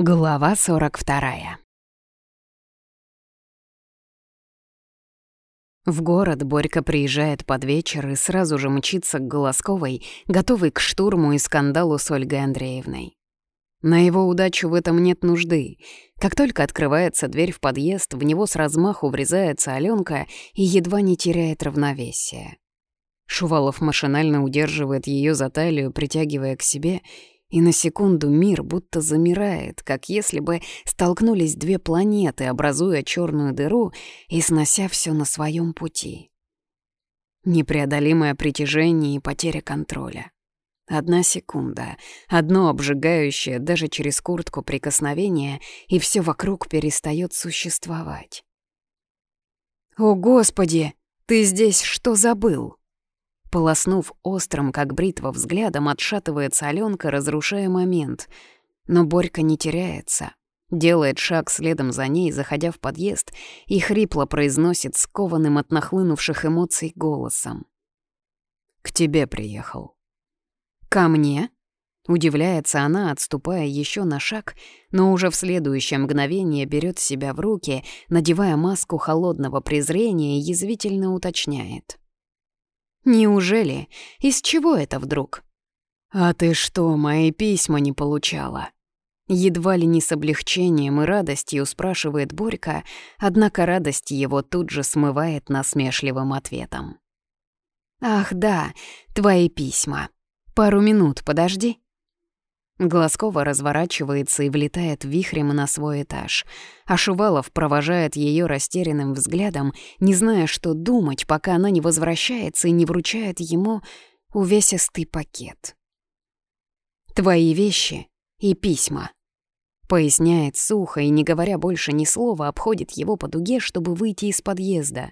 Глава 42 В город Борька приезжает под вечер и сразу же мчится к Голосковой, готовый к штурму и скандалу с Ольгой Андреевной. На его удачу в этом нет нужды. Как только открывается дверь в подъезд, в него с размаху врезается Алёнка и едва не теряет равновесие. Шувалов машинально удерживает ее за талию, притягивая к себе — и на секунду мир будто замирает, как если бы столкнулись две планеты, образуя черную дыру и снося все на своем пути. Непреодолимое притяжение и потеря контроля. Одна секунда, одно обжигающее даже через куртку прикосновение, и все вокруг перестает существовать. «О, Господи! Ты здесь что забыл?» Полоснув острым, как бритва, взглядом, отшатывается Аленка, разрушая момент. Но Борька не теряется. Делает шаг следом за ней, заходя в подъезд, и хрипло произносит скованным от нахлынувших эмоций голосом. «К тебе приехал». «Ко мне?» Удивляется она, отступая еще на шаг, но уже в следующее мгновение берет себя в руки, надевая маску холодного презрения и язвительно уточняет. Неужели? Из чего это вдруг? А ты что, мои письма не получала? Едва ли не с облегчением и радостью спрашивает Борька, однако радость его тут же смывает насмешливым ответом. «Ах да, твои письма. Пару минут подожди». Глазкова разворачивается и влетает вихрем на свой этаж, а Шувалов провожает ее растерянным взглядом, не зная, что думать, пока она не возвращается и не вручает ему увесистый пакет. «Твои вещи и письма», — поясняет сухо и, не говоря больше ни слова, обходит его по дуге, чтобы выйти из подъезда.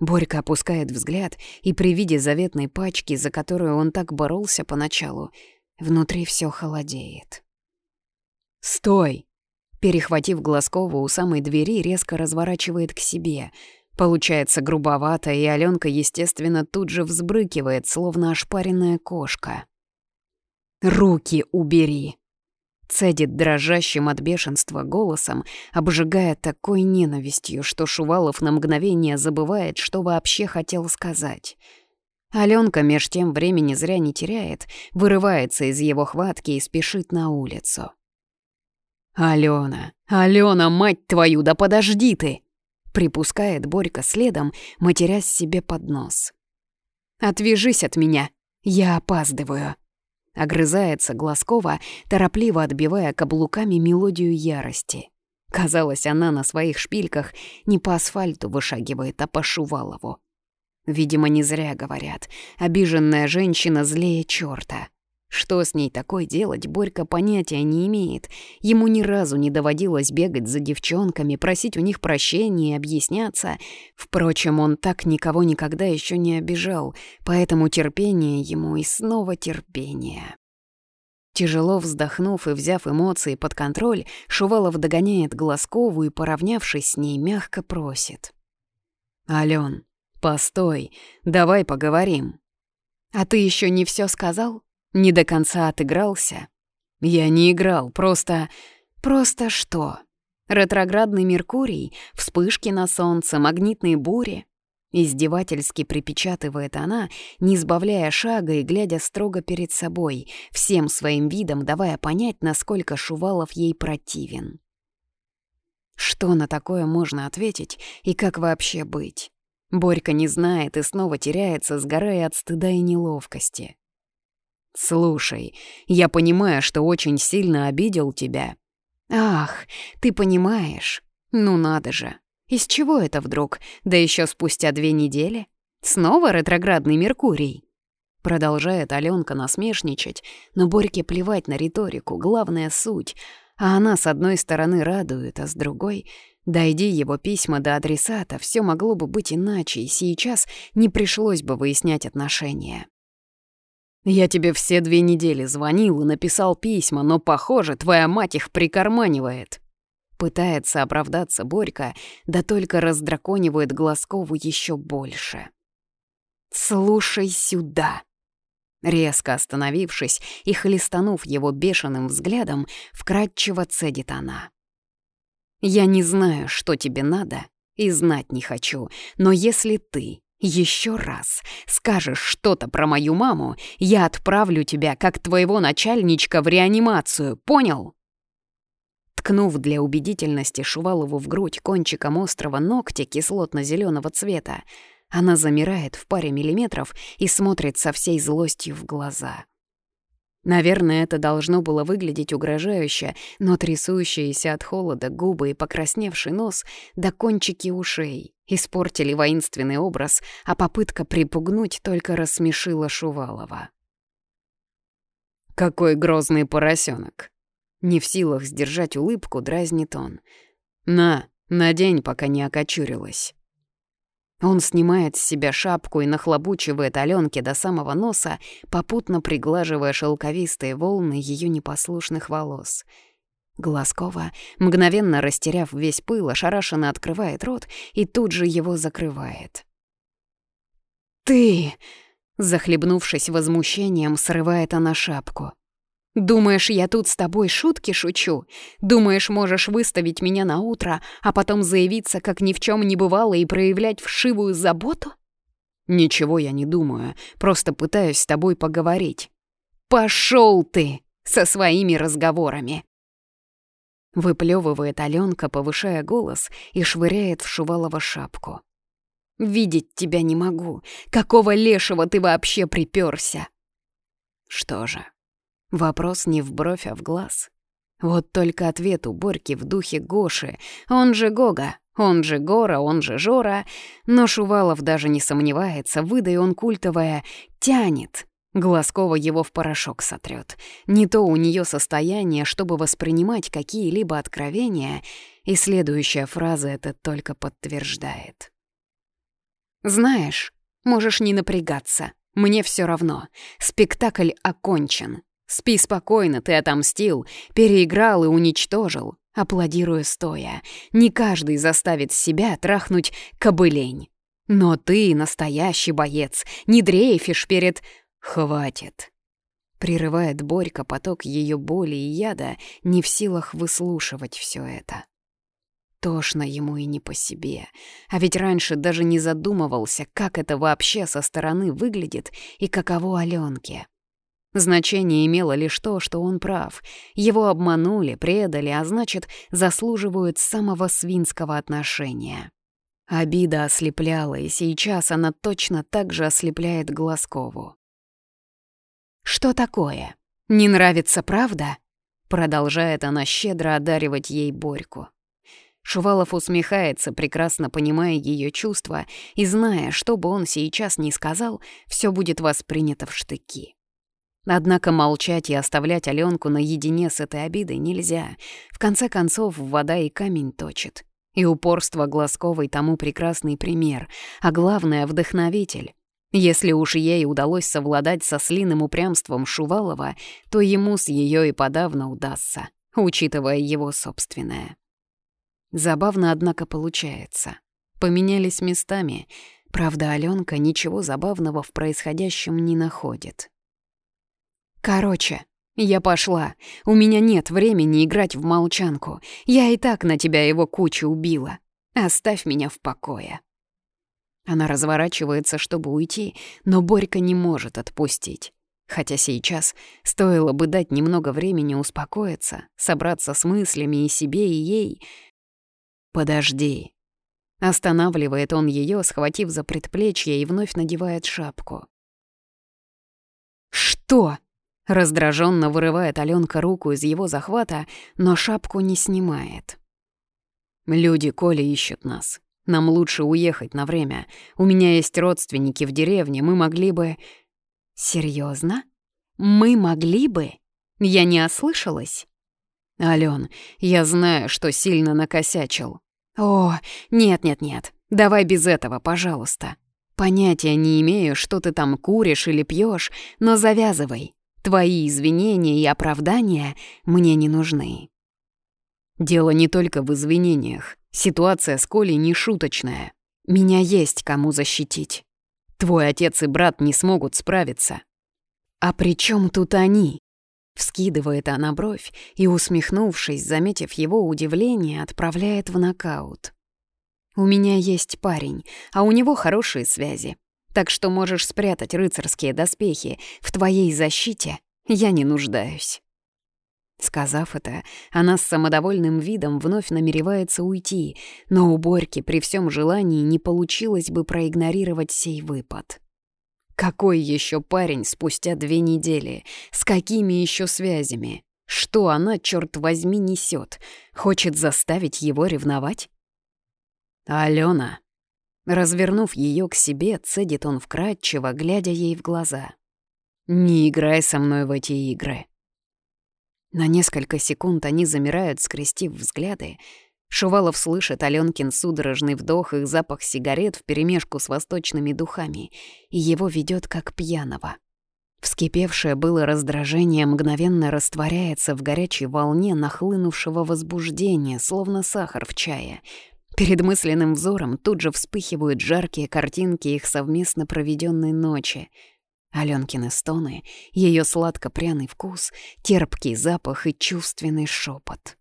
Борька опускает взгляд и при виде заветной пачки, за которую он так боролся поначалу, — Внутри все холодеет. «Стой!» Перехватив Глазкову у самой двери, резко разворачивает к себе. Получается грубовато, и Аленка, естественно, тут же взбрыкивает, словно ошпаренная кошка. «Руки убери!» Цедит дрожащим от бешенства голосом, обжигая такой ненавистью, что Шувалов на мгновение забывает, что вообще хотел сказать — Аленка меж тем времени зря не теряет, вырывается из его хватки и спешит на улицу. «Алена, Алена, мать твою, да подожди ты!» Припускает Борька следом, матерясь себе под нос. «Отвяжись от меня, я опаздываю!» Огрызается Глазкова, торопливо отбивая каблуками мелодию ярости. Казалось, она на своих шпильках не по асфальту вышагивает, а по Шувалову. Видимо, не зря говорят. Обиженная женщина злее чёрта. Что с ней такое делать, Борька понятия не имеет. Ему ни разу не доводилось бегать за девчонками, просить у них прощения и объясняться. Впрочем, он так никого никогда еще не обижал, поэтому терпение ему и снова терпение. Тяжело вздохнув и взяв эмоции под контроль, Шувалов догоняет Глазкову и, поравнявшись с ней, мягко просит. «Алён, «Постой, давай поговорим». «А ты еще не все сказал? Не до конца отыгрался?» «Я не играл, просто...» «Просто что?» Ретроградный Меркурий, вспышки на солнце, магнитные бури. Издевательски припечатывает она, не избавляя шага и глядя строго перед собой, всем своим видом давая понять, насколько Шувалов ей противен. Что на такое можно ответить и как вообще быть? Борька не знает и снова теряется, сгорая от стыда и неловкости. «Слушай, я понимаю, что очень сильно обидел тебя». «Ах, ты понимаешь? Ну надо же. Из чего это вдруг? Да еще спустя две недели? Снова ретроградный Меркурий?» Продолжает Аленка насмешничать, но Борьке плевать на риторику, главная суть. А она с одной стороны радует, а с другой Дойди его письма до адресата, все могло бы быть иначе, и сейчас не пришлось бы выяснять отношения. «Я тебе все две недели звонил и написал письма, но, похоже, твоя мать их прикарманивает». Пытается оправдаться Борька, да только раздраконивает Глазкову еще больше. «Слушай сюда!» Резко остановившись и хлестанув его бешеным взглядом, вкратчиво цедит она. «Я не знаю, что тебе надо, и знать не хочу, но если ты еще раз скажешь что-то про мою маму, я отправлю тебя, как твоего начальничка, в реанимацию, понял?» Ткнув для убедительности Шувалову в грудь кончиком острого ногтя кислотно-зеленого цвета, она замирает в паре миллиметров и смотрит со всей злостью в глаза. Наверное, это должно было выглядеть угрожающе, но трясущиеся от холода губы и покрасневший нос до кончики ушей испортили воинственный образ, а попытка припугнуть только рассмешила Шувалова. «Какой грозный поросенок! Не в силах сдержать улыбку, дразнит он. «На, надень, пока не окочурилась». Он снимает с себя шапку и нахлобучивает Аленке до самого носа, попутно приглаживая шелковистые волны ее непослушных волос. Глазкова, мгновенно растеряв весь пыл, ошарашенно открывает рот и тут же его закрывает. «Ты!» — захлебнувшись возмущением, срывает она шапку. Думаешь, я тут с тобой шутки шучу? Думаешь, можешь выставить меня на утро, а потом заявиться, как ни в чем не бывало, и проявлять вшивую заботу? Ничего я не думаю, просто пытаюсь с тобой поговорить. Пошел ты со своими разговорами. Выплевывает Аленка, повышая голос, и швыряет в Шувалова шапку. «Видеть тебя не могу. Какого лешего ты вообще приперся?» Что же, Вопрос не в бровь, а в глаз. Вот только ответ у Борьки в духе Гоши. Он же Гога, он же Гора, он же Жора. Но Шувалов даже не сомневается, выдай он культовое «тянет». Глазкова его в порошок сотрет. Не то у нее состояние, чтобы воспринимать какие-либо откровения, и следующая фраза это только подтверждает. «Знаешь, можешь не напрягаться. Мне все равно. Спектакль окончен. Спи спокойно, ты отомстил, переиграл и уничтожил, аплодируя стоя. Не каждый заставит себя трахнуть кобылень. Но ты настоящий боец, не дрейфишь перед... Хватит. Прерывает Борька поток ее боли и яда, не в силах выслушивать все это. Тошно ему и не по себе. А ведь раньше даже не задумывался, как это вообще со стороны выглядит и каково Аленке. Значение имело лишь то, что он прав. Его обманули, предали, а значит, заслуживают самого свинского отношения. Обида ослепляла, и сейчас она точно так же ослепляет Глазкову. «Что такое? Не нравится правда?» Продолжает она щедро одаривать ей Борьку. Шувалов усмехается, прекрасно понимая ее чувства и зная, что бы он сейчас ни сказал, все будет воспринято в штыки. Однако молчать и оставлять Аленку наедине с этой обидой нельзя. В конце концов, вода и камень точит. И упорство Глазковой тому прекрасный пример, а главное — вдохновитель. Если уж ей удалось совладать со слиным упрямством Шувалова, то ему с ее и подавно удастся, учитывая его собственное. Забавно, однако, получается. Поменялись местами. Правда, Аленка ничего забавного в происходящем не находит. Короче, я пошла. У меня нет времени играть в молчанку. Я и так на тебя его кучу убила. Оставь меня в покое. Она разворачивается, чтобы уйти, но Борька не может отпустить. Хотя сейчас стоило бы дать немного времени успокоиться, собраться с мыслями и себе, и ей. «Подожди». Останавливает он ее, схватив за предплечье и вновь надевает шапку. «Что?» Раздраженно вырывает Аленка руку из его захвата, но шапку не снимает. «Люди Коля ищут нас. Нам лучше уехать на время. У меня есть родственники в деревне, мы могли бы...» Серьезно? Мы могли бы? Я не ослышалась?» «Алён, я знаю, что сильно накосячил». «О, нет-нет-нет, давай без этого, пожалуйста. Понятия не имею, что ты там куришь или пьешь, но завязывай. Твои извинения и оправдания мне не нужны. Дело не только в извинениях. Ситуация с Колей не шуточная. Меня есть кому защитить. Твой отец и брат не смогут справиться. «А при чем тут они?» Вскидывает она бровь и, усмехнувшись, заметив его удивление, отправляет в нокаут. «У меня есть парень, а у него хорошие связи. Так что можешь спрятать рыцарские доспехи. В твоей защите я не нуждаюсь». Сказав это, она с самодовольным видом вновь намеревается уйти, но у Борьки при всем желании не получилось бы проигнорировать сей выпад. Какой еще парень спустя две недели? С какими еще связями? Что она, черт возьми, несет? Хочет заставить его ревновать? Алена. Развернув ее к себе, цедит он вкрадчиво, глядя ей в глаза. «Не играй со мной в эти игры. На несколько секунд они замирают, скрестив взгляды. Шувалов слышит Алёнкин судорожный вдох и запах сигарет вперемешку с восточными духами, и его ведет как пьяного. Вскипевшее было раздражение мгновенно растворяется в горячей волне нахлынувшего возбуждения, словно сахар в чае. Перед мысленным взором тут же вспыхивают жаркие картинки их совместно проведенной ночи — Аленкины стоны, ее сладко-пряный вкус, терпкий запах и чувственный шепот.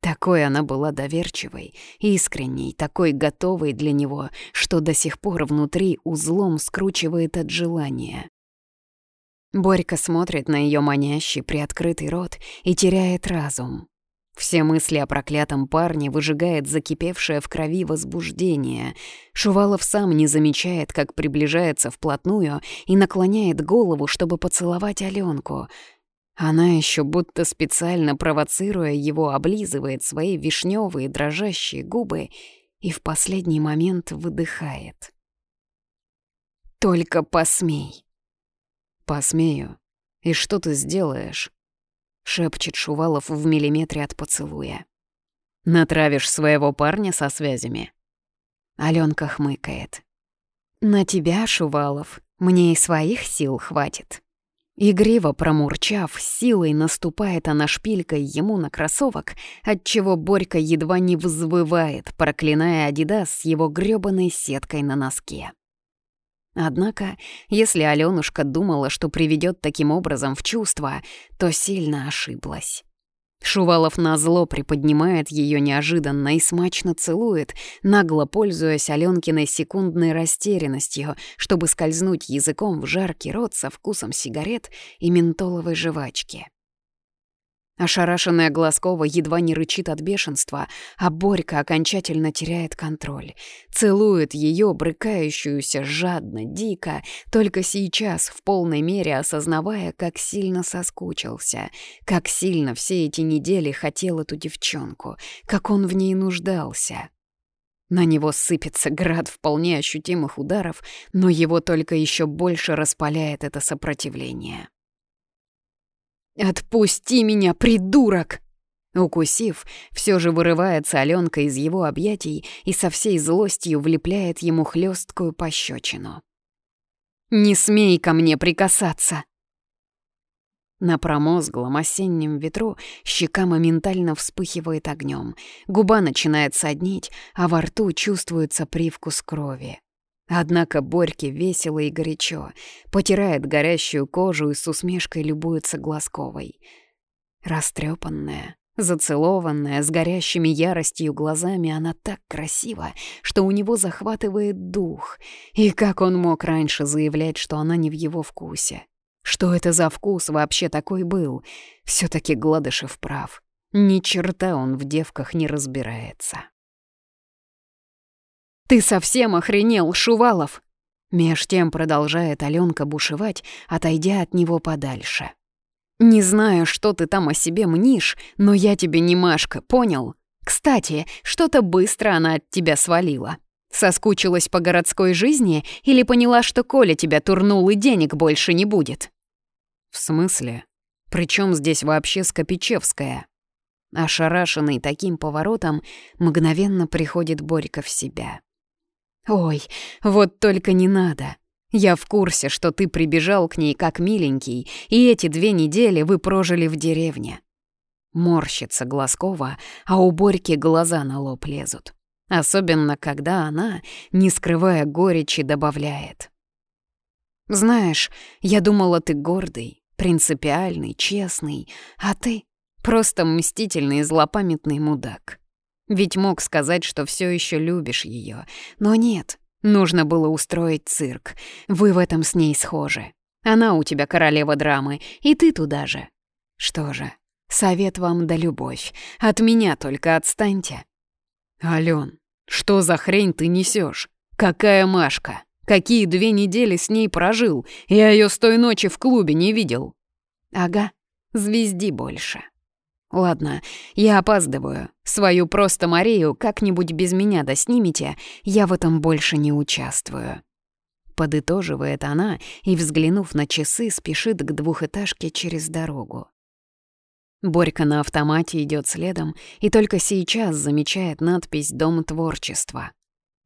Такой она была доверчивой, искренней, такой готовой для него, что до сих пор внутри узлом скручивает от желания. Борька смотрит на ее манящий приоткрытый рот и теряет разум. Все мысли о проклятом парне выжигает закипевшее в крови возбуждение. Шувалов сам не замечает, как приближается вплотную и наклоняет голову, чтобы поцеловать Аленку. Она еще будто специально провоцируя его, облизывает свои вишневые дрожащие губы и в последний момент выдыхает. «Только посмей!» «Посмею. И что ты сделаешь?» — шепчет Шувалов в миллиметре от поцелуя. «Натравишь своего парня со связями?» Алёнка хмыкает. «На тебя, Шувалов, мне и своих сил хватит». Игриво промурчав, силой наступает она шпилькой ему на кроссовок, отчего Борька едва не взвывает, проклиная Адидас с его грёбаной сеткой на носке. Однако, если Алёнушка думала, что приведет таким образом в чувство, то сильно ошиблась. Шувалов назло приподнимает ее неожиданно и смачно целует, нагло пользуясь Аленкиной секундной растерянностью, чтобы скользнуть языком в жаркий рот со вкусом сигарет и ментоловой жвачки. Ошарашенная Глазкова едва не рычит от бешенства, а Борька окончательно теряет контроль. Целует ее, брыкающуюся, жадно, дико, только сейчас, в полной мере осознавая, как сильно соскучился, как сильно все эти недели хотел эту девчонку, как он в ней нуждался. На него сыпется град вполне ощутимых ударов, но его только еще больше распаляет это сопротивление. «Отпусти меня, придурок!» Укусив, все же вырывается Аленка из его объятий и со всей злостью влепляет ему хлесткую пощечину. «Не смей ко мне прикасаться!» На промозглом осеннем ветру щека моментально вспыхивает огнем, губа начинает соднить, а во рту чувствуется привкус крови. Однако Борьке весело и горячо, потирает горящую кожу и с усмешкой любуется Глазковой. Растрепанная, зацелованная, с горящими яростью глазами, она так красива, что у него захватывает дух. И как он мог раньше заявлять, что она не в его вкусе? Что это за вкус вообще такой был? все таки Гладышев прав. Ни черта он в девках не разбирается. «Ты совсем охренел, Шувалов!» Меж тем продолжает Аленка бушевать, отойдя от него подальше. «Не знаю, что ты там о себе мнишь, но я тебе не Машка, понял? Кстати, что-то быстро она от тебя свалила. Соскучилась по городской жизни или поняла, что Коля тебя турнул и денег больше не будет?» «В смысле? Причем здесь вообще Скопичевская?» Ошарашенный таким поворотом, мгновенно приходит Борька в себя. «Ой, вот только не надо. Я в курсе, что ты прибежал к ней как миленький, и эти две недели вы прожили в деревне». Морщится Глазкова, а у Борьки глаза на лоб лезут. Особенно, когда она, не скрывая горечи, добавляет. Знаешь, я думала, ты гордый, принципиальный, честный, а ты просто мстительный злопамятный мудак. Ведь мог сказать, что все еще любишь ее, но нет, нужно было устроить цирк. Вы в этом с ней схожи. Она у тебя королева драмы, и ты туда же. Что же, совет вам да любовь. От меня только отстаньте. Ален, что за хрень ты несешь? Какая Машка? Какие две недели с ней прожил? Я ее с той ночи в клубе не видел. Ага, звезди больше. Ладно, я опаздываю. Свою просто Марию как-нибудь без меня доснимите, я в этом больше не участвую. Подытоживает она и, взглянув на часы, спешит к двухэтажке через дорогу. Борька на автомате идет следом и только сейчас замечает надпись «Дом творчества».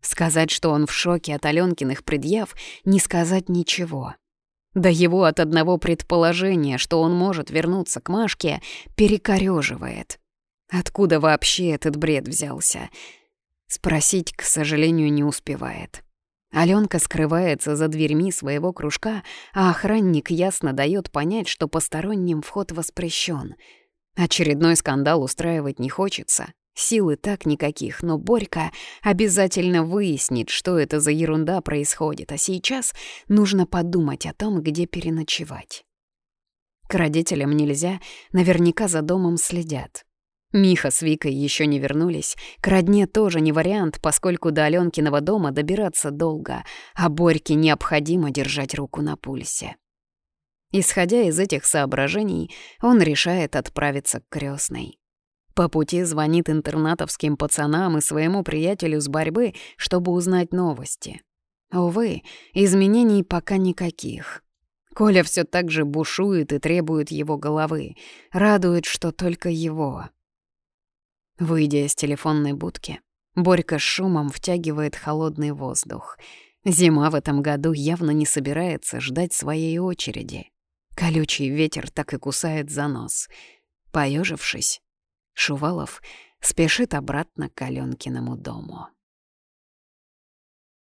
Сказать, что он в шоке от Алёнкиных предъяв, не сказать ничего. Да его от одного предположения, что он может вернуться к Машке, перекорёживает. Откуда вообще этот бред взялся? Спросить, к сожалению, не успевает. Алёнка скрывается за дверьми своего кружка, а охранник ясно дает понять, что посторонним вход воспрещен. Очередной скандал устраивать не хочется. Силы так никаких, но Борька обязательно выяснит, что это за ерунда происходит, а сейчас нужно подумать о том, где переночевать. К родителям нельзя, наверняка за домом следят. Миха с Викой еще не вернулись, к родне тоже не вариант, поскольку до Аленкиного дома добираться долго, а Борьке необходимо держать руку на пульсе. Исходя из этих соображений, он решает отправиться к крестной. По пути звонит интернатовским пацанам и своему приятелю с борьбы, чтобы узнать новости. Увы, изменений пока никаких. Коля все так же бушует и требует его головы. Радует, что только его. Выйдя из телефонной будки, Борька с шумом втягивает холодный воздух. Зима в этом году явно не собирается ждать своей очереди. Колючий ветер так и кусает за нос. Поежившись, Шувалов спешит обратно к Аленкиному дому.